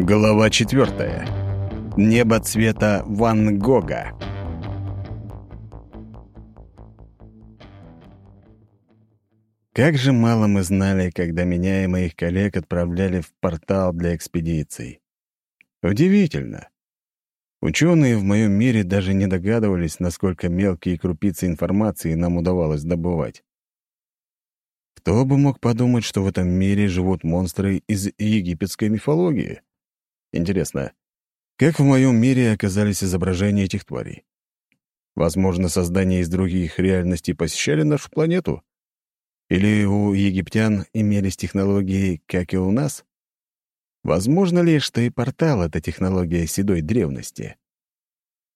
Глава четвертая. Небо цвета Ван Гога. Как же мало мы знали, когда меня и моих коллег отправляли в портал для экспедиций. Удивительно. Ученые в моем мире даже не догадывались, насколько мелкие крупицы информации нам удавалось добывать. Кто бы мог подумать, что в этом мире живут монстры из египетской мифологии? Интересно, как в моем мире оказались изображения этих тварей? Возможно, создания из других реальностей посещали нашу планету? Или у египтян имелись технологии, как и у нас? Возможно ли, что и портал — это технология седой древности?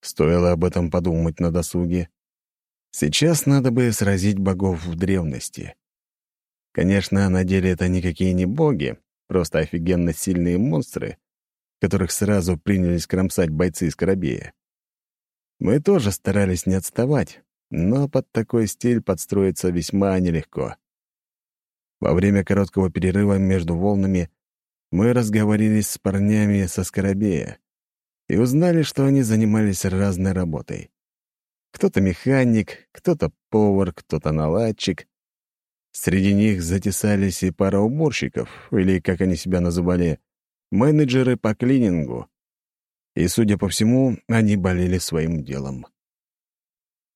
Стоило об этом подумать на досуге. Сейчас надо бы сразить богов в древности. Конечно, на деле это никакие не боги, просто офигенно сильные монстры, которых сразу принялись кромсать бойцы из Корабея. Мы тоже старались не отставать, но под такой стиль подстроиться весьма нелегко. Во время короткого перерыва между волнами мы разговорились с парнями со Скоробея и узнали, что они занимались разной работой. Кто-то механик, кто-то повар, кто-то наладчик. Среди них затесались и пара уборщиков, или, как они себя называли, менеджеры по клинингу. И, судя по всему, они болели своим делом.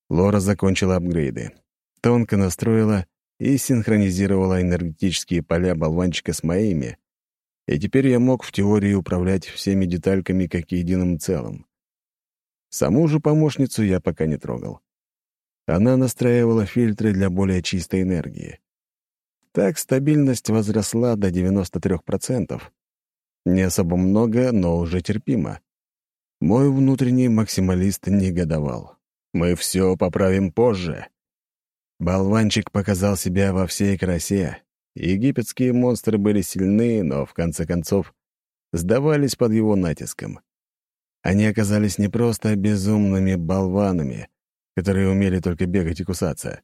Лора закончила апгрейды. Тонко настроила и синхронизировала энергетические поля болванчика с моими, и теперь я мог в теории управлять всеми детальками как единым целым. Саму же помощницу я пока не трогал. Она настраивала фильтры для более чистой энергии. Так стабильность возросла до 93%, не особо много, но уже терпимо. Мой внутренний максималист негодовал. Мы все поправим позже. Болванчик показал себя во всей красе. Египетские монстры были сильны, но, в конце концов, сдавались под его натиском. Они оказались не просто безумными болванами, которые умели только бегать и кусаться.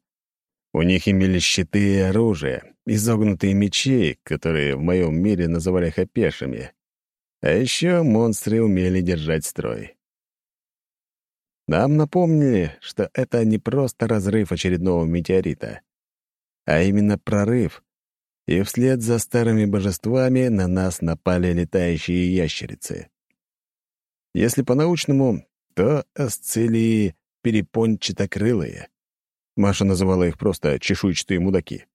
У них имелись щиты и оружие, изогнутые мечи, которые в моем мире называли хапешами. А еще монстры умели держать строй. Нам напомнили, что это не просто разрыв очередного метеорита, а именно прорыв, и вслед за старыми божествами на нас напали летающие ящерицы. Если по-научному, то асцилии перепончатокрылые. Маша называла их просто чешуйчатые мудаки.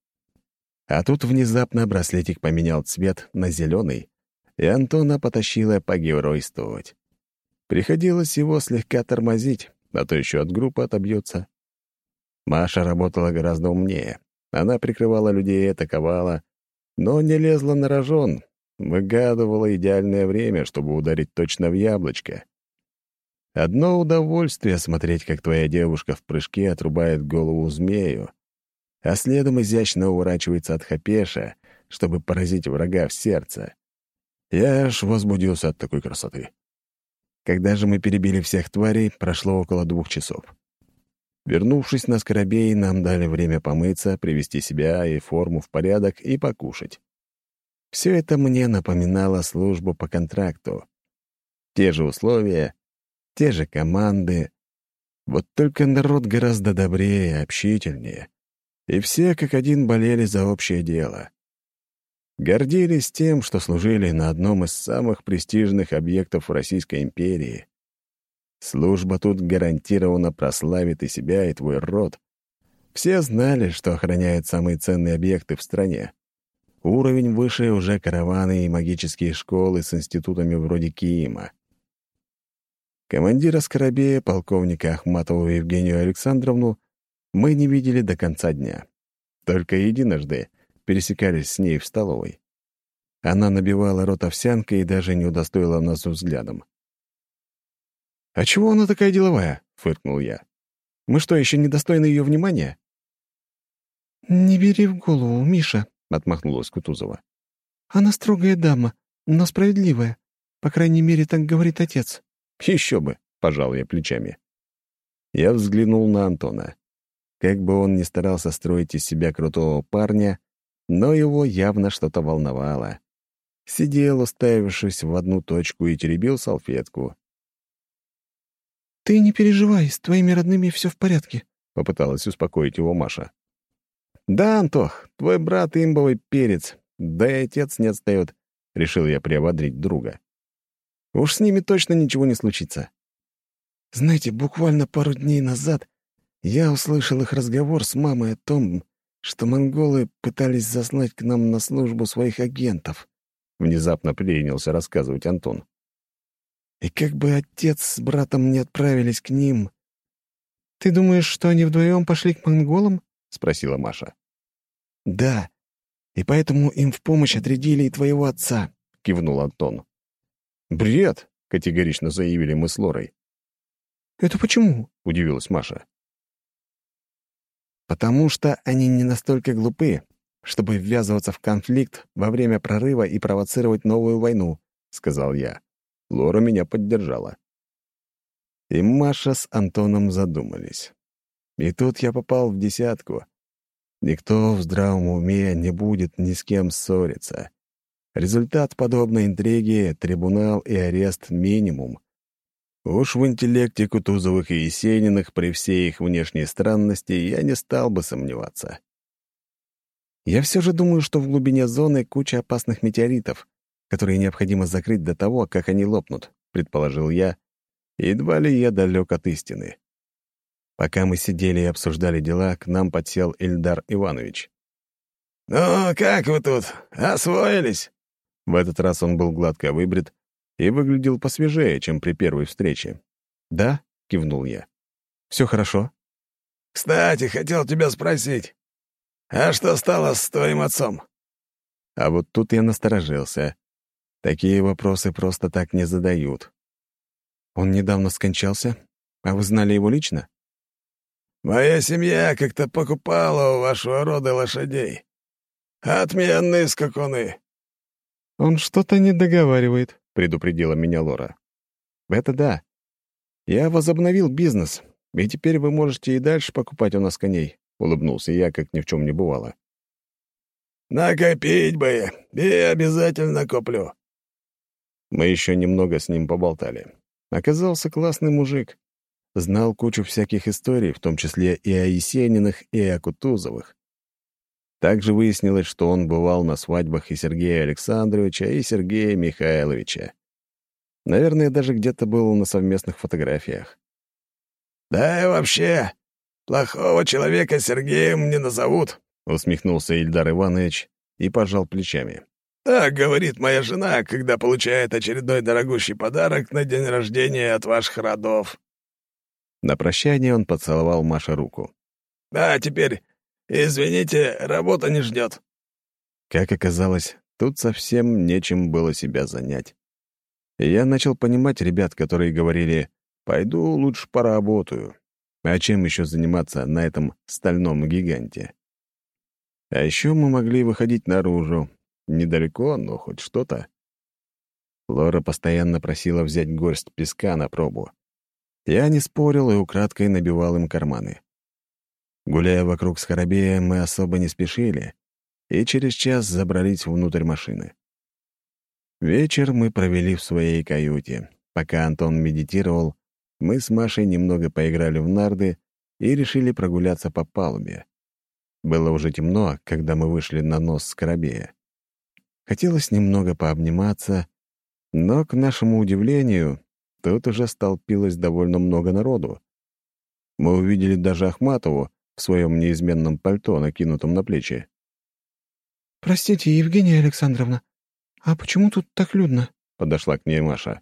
А тут внезапно браслетик поменял цвет на зеленый, и Антона потащила погеройствовать. Приходилось его слегка тормозить, а то еще от группы отобьется. Маша работала гораздо умнее. Она прикрывала людей и атаковала, но не лезла на рожон, выгадывала идеальное время, чтобы ударить точно в яблочко. Одно удовольствие смотреть, как твоя девушка в прыжке отрубает голову змею, а следом изящно уворачивается от хапеша, чтобы поразить врага в сердце. Я аж возбудился от такой красоты. Когда же мы перебили всех тварей, прошло около двух часов. Вернувшись на Скоробей, нам дали время помыться, привести себя и форму в порядок и покушать. Все это мне напоминало службу по контракту. Те же условия, те же команды. Вот только народ гораздо добрее, общительнее. И все как один болели за общее дело. Гордились тем, что служили на одном из самых престижных объектов Российской империи. Служба тут гарантированно прославит и себя, и твой род. Все знали, что охраняют самые ценные объекты в стране. Уровень выше уже караваны и магические школы с институтами вроде Киима. Командира Скоробея, полковника Ахматову Евгению Александровну, мы не видели до конца дня. Только единожды пересекались с ней в столовой. Она набивала рот овсянкой и даже не удостоила нас взглядом. «А чего она такая деловая?» — фыркнул я. «Мы что, еще недостойны ее внимания?» «Не бери в голову, Миша», — отмахнулась Кутузова. «Она строгая дама, но справедливая. По крайней мере, так говорит отец». «Еще бы», — пожал я плечами. Я взглянул на Антона. Как бы он ни старался строить из себя крутого парня, но его явно что-то волновало. сидел, уставившись в одну точку, и теребил салфетку. «Ты не переживай, с твоими родными все в порядке», — попыталась успокоить его Маша. «Да, Антох, твой брат имбовый перец, да и отец не отстает», — решил я приободрить друга. «Уж с ними точно ничего не случится». «Знаете, буквально пару дней назад я услышал их разговор с мамой о том, что монголы пытались заслать к нам на службу своих агентов», — внезапно принялся рассказывать Антон. «И как бы отец с братом не отправились к ним...» «Ты думаешь, что они вдвоем пошли к монголам?» — спросила Маша. «Да, и поэтому им в помощь отрядили и твоего отца», — кивнул Антон. «Бред!» — категорично заявили мы с Лорой. «Это почему?» — удивилась Маша. «Потому что они не настолько глупы, чтобы ввязываться в конфликт во время прорыва и провоцировать новую войну», — сказал я. Лора меня поддержала. И Маша с Антоном задумались. И тут я попал в десятку. Никто в здравом уме не будет ни с кем ссориться. Результат подобной интриги — трибунал и арест минимум. Уж в интеллекте Кутузовых и Есениных при всей их внешней странности я не стал бы сомневаться. Я все же думаю, что в глубине зоны куча опасных метеоритов, которые необходимо закрыть до того, как они лопнут, предположил я. Едва ли я далек от истины. Пока мы сидели и обсуждали дела, к нам подсел Ильдар Иванович. «Ну, как вы тут? Освоились?» В этот раз он был гладко выбрит и выглядел посвежее, чем при первой встрече. «Да?» — кивнул я. «Все хорошо?» «Кстати, хотел тебя спросить, а что стало с твоим отцом?» А вот тут я насторожился. Такие вопросы просто так не задают. «Он недавно скончался? А вы знали его лично?» «Моя семья как-то покупала у вашего рода лошадей. Отменные скакуны». «Он что-то не договаривает», предупредила меня Лора. «Это да. Я возобновил бизнес, и теперь вы можете и дальше покупать у нас коней», — улыбнулся я, как ни в чем не бывало. «Накопить бы, и обязательно куплю». Мы еще немного с ним поболтали. Оказался классный мужик. Знал кучу всяких историй, в том числе и о Есениных, и о Кутузовых. Также выяснилось, что он бывал на свадьбах и Сергея Александровича, и Сергея Михайловича. Наверное, даже где-то был на совместных фотографиях. «Да и вообще, плохого человека Сергеем не назовут», — усмехнулся Ильдар Иванович и пожал плечами. «Так говорит моя жена, когда получает очередной дорогущий подарок на день рождения от ваших родов». На прощание он поцеловал Маше руку. «Да, теперь «Извините, работа не ждет». Как оказалось, тут совсем нечем было себя занять. я начал понимать ребят, которые говорили «пойду лучше поработаю». А чем еще заниматься на этом стальном гиганте? А еще мы могли выходить наружу. Недалеко, но хоть что-то. Лора постоянно просила взять горсть песка на пробу. Я не спорил и украдкой набивал им карманы. Гуляя вокруг Скоробея, мы особо не спешили и через час забрались внутрь машины. Вечер мы провели в своей каюте. Пока Антон медитировал, мы с Машей немного поиграли в нарды и решили прогуляться по палубе. Было уже темно, когда мы вышли на нос Скоробея. Хотелось немного пообниматься, но, к нашему удивлению, тут уже столпилось довольно много народу. Мы увидели даже Ахматову, в своем неизменном пальто, накинутом на плечи. «Простите, Евгения Александровна, а почему тут так людно?» — подошла к ней Маша.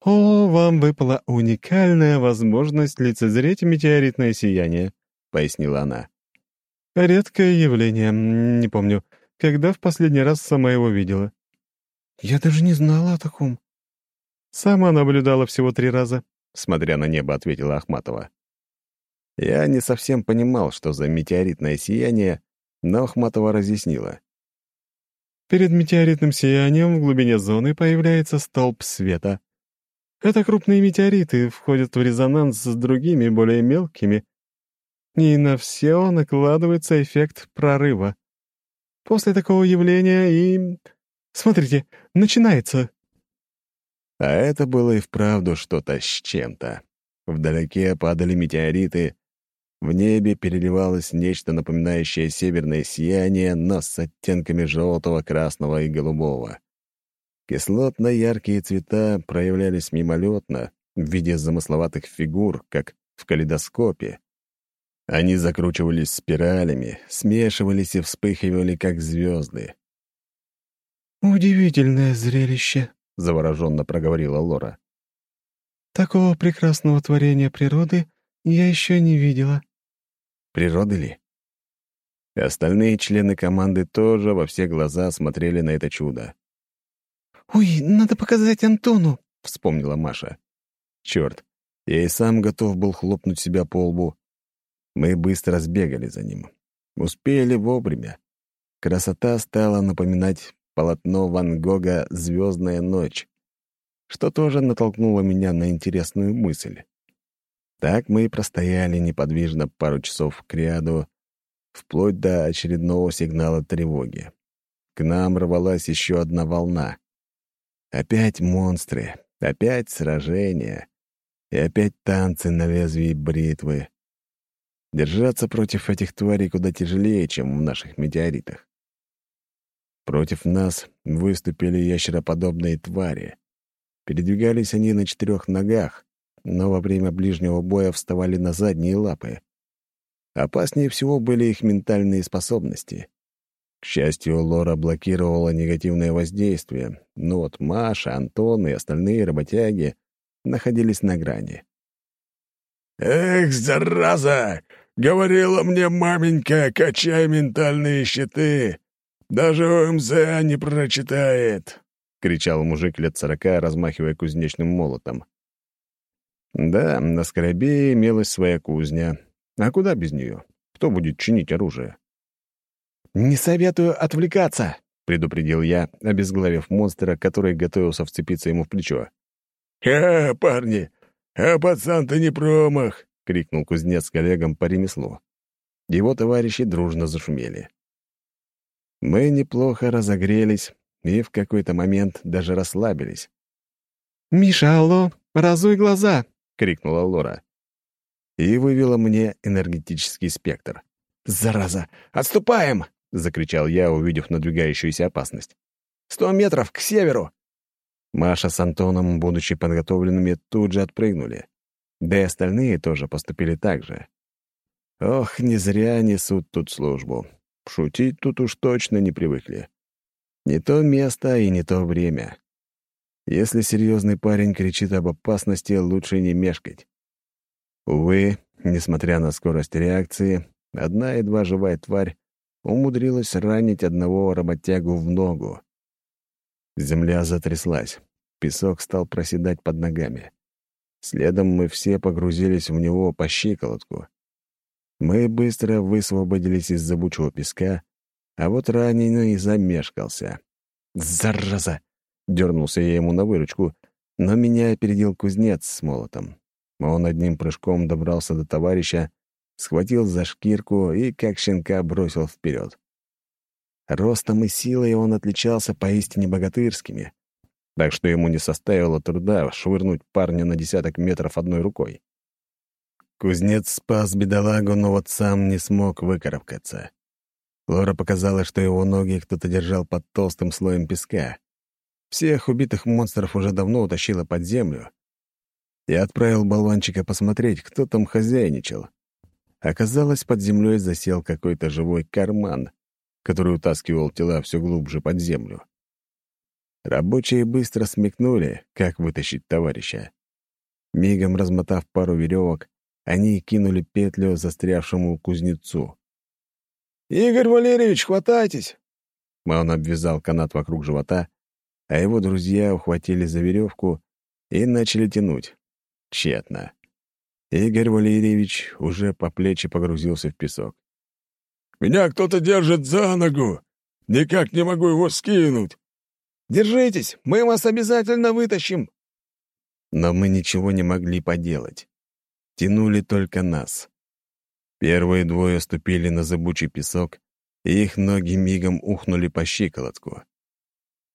«О, вам выпала уникальная возможность лицезреть метеоритное сияние», — пояснила она. «Редкое явление, не помню, когда в последний раз сама его видела». «Я даже не знала о таком». «Сама наблюдала всего три раза», — смотря на небо, ответила Ахматова. Я не совсем понимал, что за метеоритное сияние, но Ахматова разъяснила. Перед метеоритным сиянием в глубине зоны появляется столб света. Это крупные метеориты входят в резонанс с другими, более мелкими, и на все накладывается эффект прорыва. После такого явления и Смотрите, начинается!» А это было и вправду что-то с чем-то. Вдалеке падали метеориты, в небе переливалось нечто напоминающее северное сияние, но с оттенками желтого, красного и голубого. Кислотно-яркие цвета проявлялись мимолетно в виде замысловатых фигур, как в калейдоскопе. Они закручивались спиралями, смешивались и вспыхивали, как звезды. «Удивительное зрелище», — завороженно проговорила Лора. «Такого прекрасного творения природы я еще не видела». Природы ли? Остальные члены команды тоже во все глаза смотрели на это чудо. «Ой, надо показать Антону», — вспомнила Маша. Черт, я и сам готов был хлопнуть себя по лбу. Мы быстро сбегали за ним. Успели вовремя. Красота стала напоминать полотно Ван Гога «Звездная ночь», что тоже натолкнуло меня на интересную мысль. Так мы и простояли неподвижно пару часов к ряду, вплоть до очередного сигнала тревоги. К нам рвалась еще одна волна. Опять монстры, опять сражения и опять танцы на лезвии бритвы. Держаться против этих тварей куда тяжелее, чем в наших метеоритах. Против нас выступили ящероподобные твари. Передвигались они на четырех ногах, но во время ближнего боя вставали на задние лапы. Опаснее всего были их ментальные способности. К счастью, Лора блокировала негативное воздействие, но вот Маша, Антон и остальные работяги находились на грани. «Эх, зараза! Говорила мне маменька, качай ментальные щиты! Даже ОМЗ не прочитает!» — кричал мужик лет сорока, размахивая кузнечным молотом. Да, на Скоробее имелась своя кузня. А куда без нее? Кто будет чинить оружие? «Не советую отвлекаться», — предупредил я, обезглавив монстра, который готовился вцепиться ему в плечо. «Ха, парни, а пацан-то не промах!» — крикнул кузнец коллегам по ремеслу. Его товарищи дружно зашумели. Мы неплохо разогрелись и в какой-то момент даже расслабились. «Миша, алло, разуй глаза!» — крикнула Лора. И вывела мне энергетический спектр. «Зараза! Отступаем!» — закричал я, увидев надвигающуюся опасность. «Сто метров к северу!» Маша с Антоном, будучи подготовленными, тут же отпрыгнули. Да и остальные тоже поступили так же. Ох, не зря несут тут службу. Шутить тут уж точно не привыкли. Не то место и не то время. Если серьезный парень кричит об опасности, лучше не мешкать. Увы, несмотря на скорость реакции, одна едва живая тварь умудрилась ранить одного работягу в ногу. Земля затряслась, песок стал проседать под ногами. Следом мы все погрузились в него по щиколотку. Мы быстро высвободились из забучего песка, а вот раненый замешкался. «Зараза!» — дернулся я ему на выручку, но меня опередил кузнец с молотом. Он одним прыжком добрался до товарища, схватил за шкирку и, как щенка, бросил вперед. Ростом и силой он отличался поистине богатырскими, так что ему не составило труда швырнуть парня на десяток метров одной рукой. Кузнец спас бедолагу, но вот сам не смог выкарабкаться. Лора показала, что его ноги кто-то держал под толстым слоем песка. Всех убитых монстров уже давно утащило под землю. Я отправил болванчика посмотреть, кто там хозяйничал. Оказалось, под землей засел какой-то живой карман, который утаскивал тела все глубже под землю. Рабочие быстро смекнули, как вытащить товарища. Мигом размотав пару веревок, они кинули петлю застрявшему кузнецу. «Игорь Валерьевич, хватайтесь!» Он обвязал канат вокруг живота, а его друзья ухватили за веревку и начали тянуть. Тщетно. Игорь Валерьевич уже по плечи погрузился в песок. «Меня кто-то держит за ногу! Никак не могу его скинуть!» «Держитесь, мы вас обязательно вытащим!» Но мы ничего не могли поделать. Тянули только нас. Первые двое ступили на зыбучий песок, и их ноги мигом ухнули по щиколотку.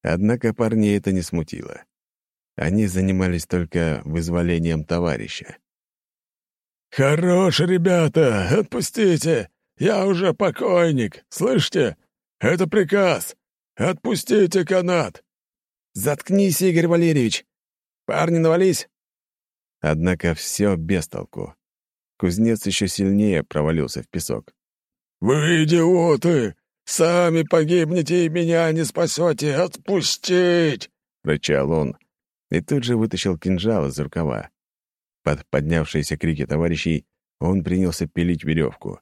Однако парней это не смутило. Они занимались только вызволением товарища. «Хорош, ребята, отпустите! Я уже покойник, слышите? Это приказ! Отпустите канат!» «Заткнись, Игорь Валерьевич! Парни, навались!» Однако все без толку. Кузнец еще сильнее провалился в песок. «Вы идиоты! Сами погибнете и меня не спасете! Отпустить!» — рычал он, и тут же вытащил кинжал из рукава. Под поднявшиеся крики товарищей он принялся пилить веревку.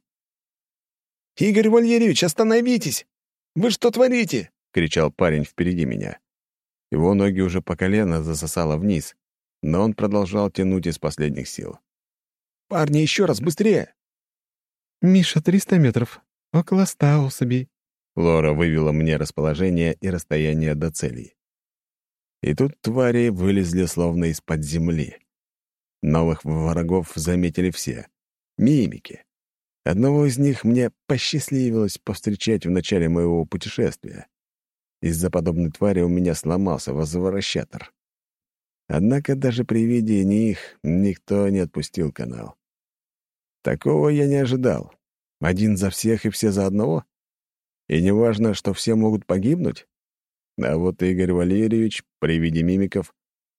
«Игорь Валерьевич, остановитесь! Вы что творите?» — кричал парень впереди меня. Его ноги уже по колено засосало вниз, но он продолжал тянуть из последних сил. «Парни, еще раз, быстрее!» «Миша, триста метров. Около ста особей». Лора вывела мне расположение и расстояние до целей. И тут твари вылезли словно из-под земли. Новых врагов заметили все. Мимики. Одного из них мне посчастливилось повстречать в начале моего путешествия. Из-за подобной твари у меня сломался возвращатор. Однако даже при виде них никто не отпустил канал. Такого я не ожидал. Один за всех и все за одного? И не важно, что все могут погибнуть? А вот Игорь Валерьевич при виде мимиков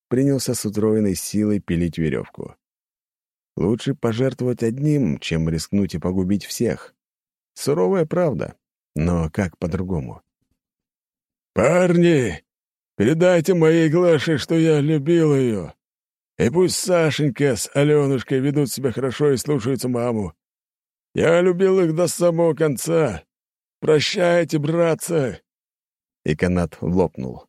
принялся с утроенной силой пилить веревку. Лучше пожертвовать одним, чем рискнуть и погубить всех. Суровая правда, но как по-другому? «Парни, передайте моей Глаше, что я любил ее. И пусть Сашенька с Аленушкой ведут себя хорошо и слушаются маму. Я любил их до самого конца. Прощайте, братцы!» И канат лопнул.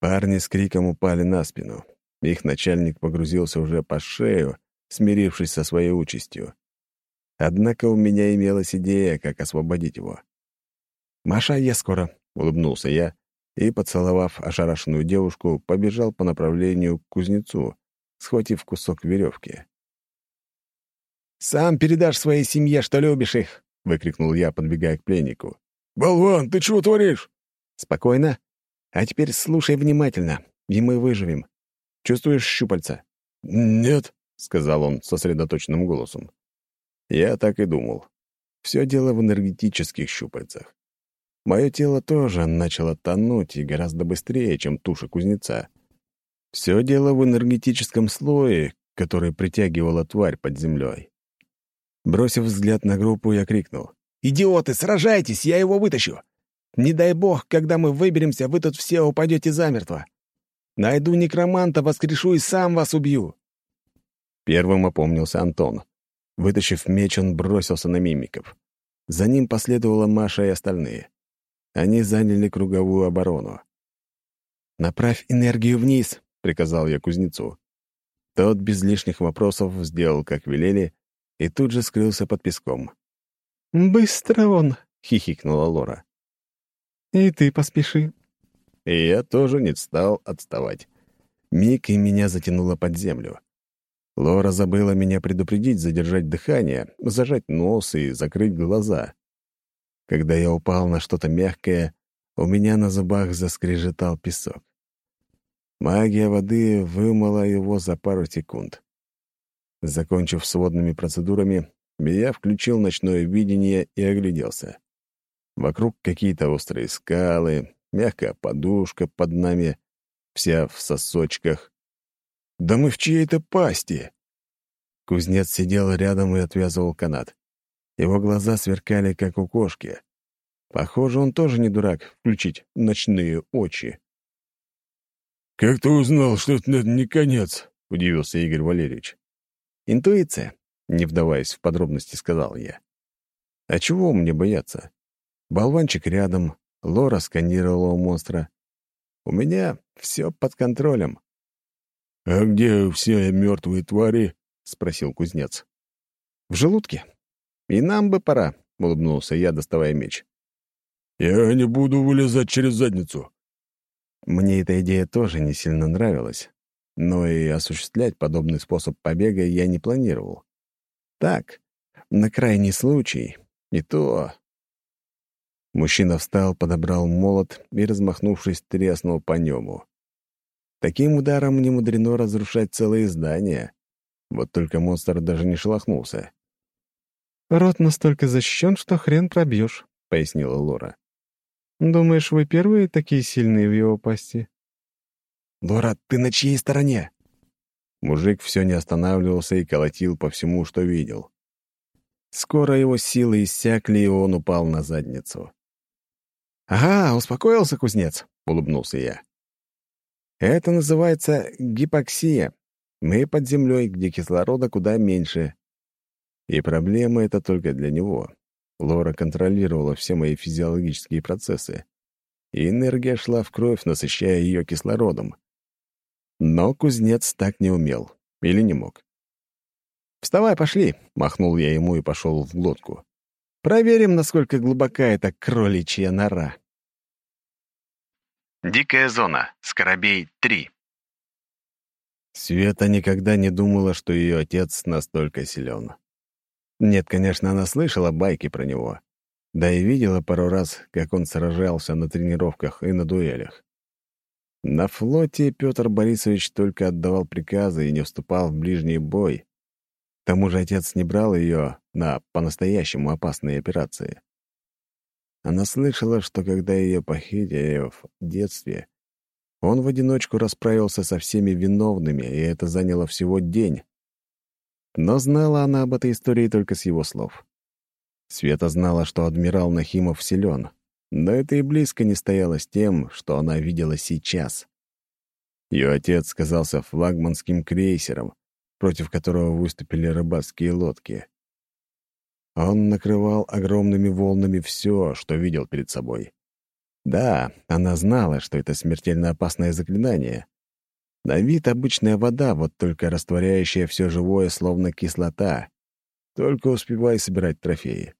Парни с криком упали на спину. Их начальник погрузился уже по шею, смирившись со своей участью. Однако у меня имелась идея, как освободить его. «Маша, я скоро», — улыбнулся я и, поцеловав ошарашенную девушку, побежал по направлению к кузнецу, схватив кусок веревки. «Сам передашь своей семье, что любишь их!» — выкрикнул я, подбегая к пленнику. «Болван, ты чего творишь?» «Спокойно. А теперь слушай внимательно, и мы выживем. Чувствуешь щупальца?» «Нет», — сказал он сосредоточенным голосом. Я так и думал. Все дело в энергетических щупальцах. Мое тело тоже начало тонуть и гораздо быстрее, чем туша кузнеца. Все дело в энергетическом слое, который притягивала тварь под землей. Бросив взгляд на группу, я крикнул. «Идиоты, сражайтесь, я его вытащу! Не дай бог, когда мы выберемся, вы тут все упадете замертво. Найду некроманта, воскрешу и сам вас убью!» Первым опомнился Антон. Вытащив меч, он бросился на мимиков. За ним последовала Маша и остальные. Они заняли круговую оборону. «Направь энергию вниз», — приказал я кузнецу. Тот без лишних вопросов сделал, как велели, и тут же скрылся под песком. «Быстро он!» — хихикнула Лора. «И ты поспеши». И я тоже не стал отставать. Миг и меня затянуло под землю. Лора забыла меня предупредить, задержать дыхание, зажать нос и закрыть глаза. Когда я упал на что-то мягкое, у меня на зубах заскрежетал песок. Магия воды вымыла его за пару секунд. Закончив с водными процедурами, я включил ночное видение и огляделся. Вокруг какие-то острые скалы, мягкая подушка под нами, вся в сосочках. Да мы в чьей-то пасти! Кузнец сидел рядом и отвязывал канат. Его глаза сверкали, как у кошки. Похоже, он тоже не дурак включить ночные очи. «Как ты узнал, что это не конец?» — удивился Игорь Валерьевич. «Интуиция», — не вдаваясь в подробности, сказал я. «А чего мне бояться? Болванчик рядом, Лора сканировала монстра. У меня все под контролем». «А где все мертвые твари?» — спросил кузнец. «В желудке. И нам бы пора», — улыбнулся я, доставая меч. «Я не буду вылезать через задницу. Мне эта идея тоже не сильно нравилась, но и осуществлять подобный способ побега я не планировал. Так, на крайний случай, и то Мужчина встал, подобрал молот и, размахнувшись, треснул по нему. Таким ударом не мудрено разрушать целые здания. Вот только монстр даже не шелохнулся. «Рот настолько защищен, что хрен пробьешь», — пояснила Лора. «Думаешь, вы первые такие сильные в его пасти?» «Лора, ты на чьей стороне?» Мужик все не останавливался и колотил по всему, что видел. Скоро его силы иссякли, и он упал на задницу. «Ага, успокоился кузнец», — улыбнулся я. «Это называется гипоксия. Мы под землей, где кислорода куда меньше. И проблема это только для него. Лора контролировала все мои физиологические процессы, и энергия шла в кровь, насыщая ее кислородом. Но кузнец так не умел. Или не мог. «Вставай, пошли!» — махнул я ему и пошел в глотку. «Проверим, насколько глубока эта кроличья нора». Дикая зона. Скоробей 3. Света никогда не думала, что ее отец настолько силен. Нет, конечно, она слышала байки про него. Да и видела пару раз, как он сражался на тренировках и на дуэлях. На флоте Петр Борисович только отдавал приказы и не вступал в ближний бой. К тому же отец не брал ее на по-настоящему опасные операции. Она слышала, что когда ее похитили в детстве, он в одиночку расправился со всеми виновными, и это заняло всего день. Но знала она об этой истории только с его слов. Света знала, что адмирал Нахимов силен, но это и близко не стояло с тем, что она видела сейчас. Ее отец казался флагманским крейсером, против которого выступили рыбацкие лодки. Он накрывал огромными волнами все, что видел перед собой. Да, она знала, что это смертельно опасное заклинание. На вид обычная вода, вот только растворяющая все живое, словно кислота. Только успевай собирать трофеи.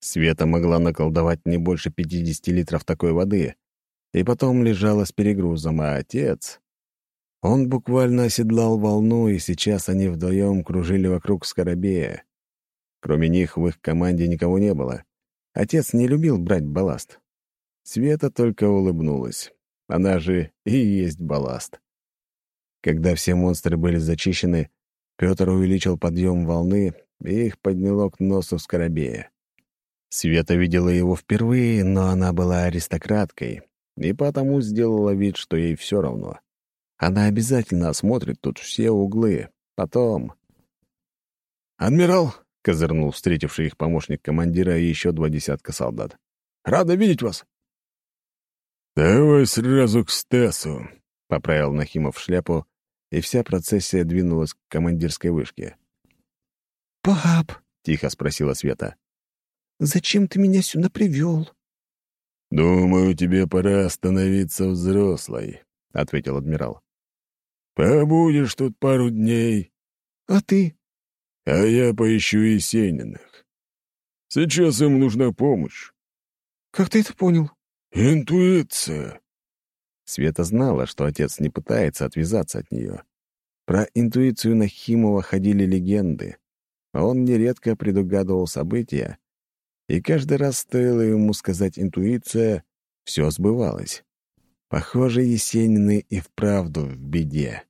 Света могла наколдовать не больше 50 литров такой воды, и потом лежала с перегрузом, а отец... Он буквально оседлал волну, и сейчас они вдвоем кружили вокруг скоробея. Кроме них в их команде никого не было. Отец не любил брать балласт. Света только улыбнулась. Она же и есть балласт. Когда все монстры были зачищены, Петр увеличил подъем волны, и их подняло к носу скоробея. Света видела его впервые, но она была аристократкой, и потому сделала вид, что ей все равно. Она обязательно осмотрит тут все углы. Потом... «Адмирал!» — козырнул встретивший их помощник командира и еще два десятка солдат. «Рада видеть вас!» «Давай сразу к Стасу», — поправил Нахимов шляпу, и вся процессия двинулась к командирской вышке. «Пап!» — тихо спросила Света. Зачем ты меня сюда привел?» «Думаю, тебе пора становиться взрослой», — ответил адмирал. «Побудешь тут пару дней». «А ты?» «А я поищу Есениных. Сейчас им нужна помощь». «Как ты это понял?» «Интуиция». Света знала, что отец не пытается отвязаться от нее. Про интуицию Нахимова ходили легенды. Он нередко предугадывал события, и каждый раз стоило ему сказать «интуиция», все сбывалось. Похоже, Есенины и вправду в беде.